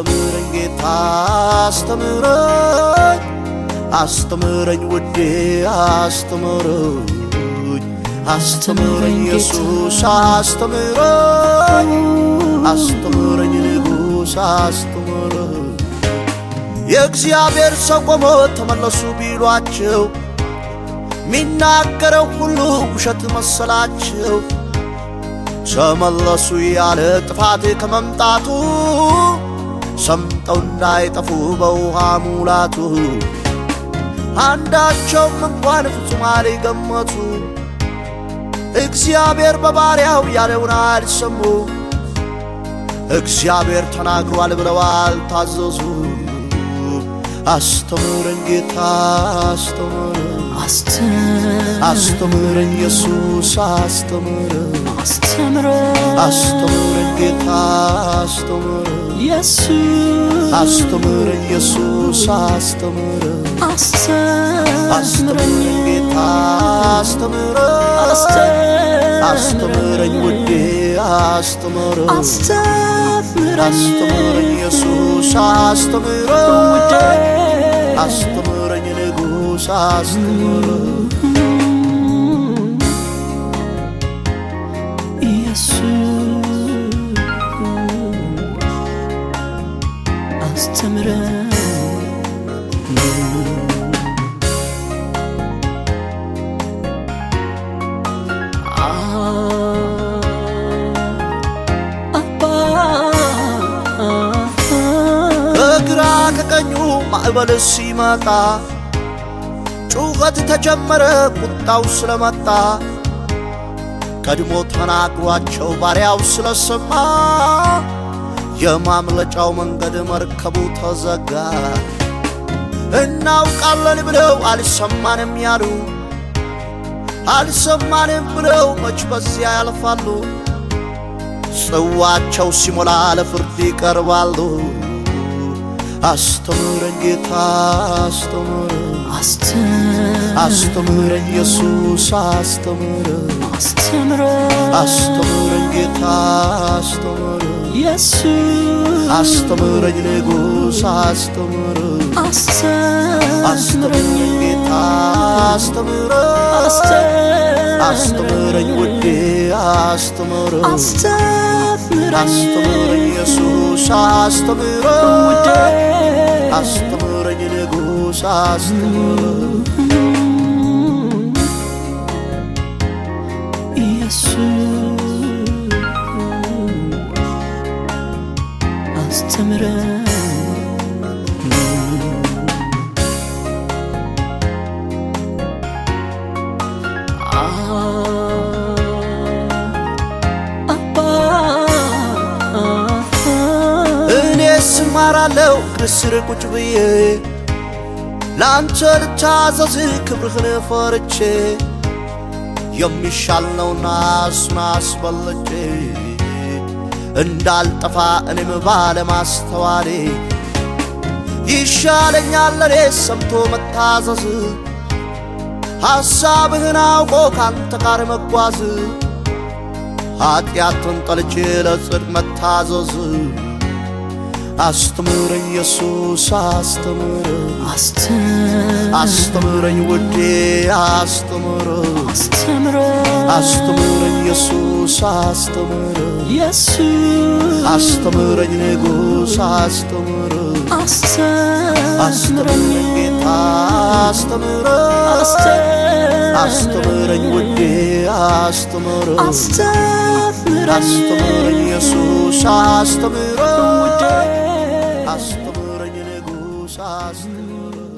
አስተምረኝ ጌታ አስተምረኝ አስተምረኝ ውዴ አስተምረኝ አስተምረኝ ኢየሱስ አስተምረኝ አስተምረኝ ንጉሥ አስተምረኝ የእግዚአብሔር ሰው ቆሞ ተመለሱ ቢሏቸው ሚናገረው ሁሉ ውሸት መሰላቸው። ተመለሱ ያለ ጥፋት ከመምጣቱ ሰምጠው እንዳይጠፉ በውሃ ሙላቱ አንዳቸውም እንኳን ፍጹም አልገመቱ። እግዚአብሔር በባሪያው ያለውን አልሰሙ። እግዚአብሔር ተናግሯል ብለው አልታዘዙ። አስተምረን ጌታ አስተምረን አስተምረን ኢየሱስ አስተምረን አስተምረን ጌታ አስተምረን አስተምረን ኢየሱስ አስተምረን አስተምረን ጌታ አስተምረን አስተምረኝ ውዴ አስተምረን አስተምረኝ ኢየሱስ አስተምረን አስተምረኝ ንጉሥ አስተምረን ከግራ ከቀኙ ማዕበል ሲመጣ ጩኸት ተጀመረ ቁጣው ስለመጣ ቀድሞ ተናግሯቸው ባሪያው ስለሰማ የማምለጫው መንገድ መርከቡ ተዘጋ። እናውቃለን ብለው አልሰማንም ያሉ አልሰማንም ብለው መች በዚያ ያልፋሉ። ጽዋቸው ሲሞላ ለፍርድ ይቀርባሉ። አስተምረን ጌታ አስተምረን አስተምረን ኢየሱስ አስተምረን አስተምረን ጌታ አስተምረን አስተምረኝ ንጉሥ አስተምረን አስተምረኝ ጌታ አስተምረን አስተምረኝ ውዴ አስተምረን አስተምረኝ ኢየሱስ አስተምረን አስተምረኝ ንጉሥ አስተምረን። እኔስ እማራለሁ ክርስር ቁጭ ብዬ ለአንተ ልታዘዝ ክብርህን ፈርቼ የሚሻል ነውና እሱን አስበልጬ እንዳልጠፋ እኔም ባለማስተዋሌ ይሻለኛል። ለኔ ሰምቶ መታዘዝ ሐሳብህን አውቆ ካንተ ጋር መጓዝ ኀጢአትን ጠልቼ ለጽድቅ መታዘዝ። አስተምረኝ ኢየሱስ አስተምረኝ አስተምረኝ ውዴ አስተምረኝ አስተምረኝ ኢየሱስ አስተምረኝ አስተምረኝ ንጉሥ አስተምረኝ አስተምረኝ ጌታ አስተምረኝ አስተምረኝ ውዴ አስተምረኝ አስተምረኝ ኢየሱስ አስተምረኝ አስተምረኝ ንጉሥ አስተምረኝ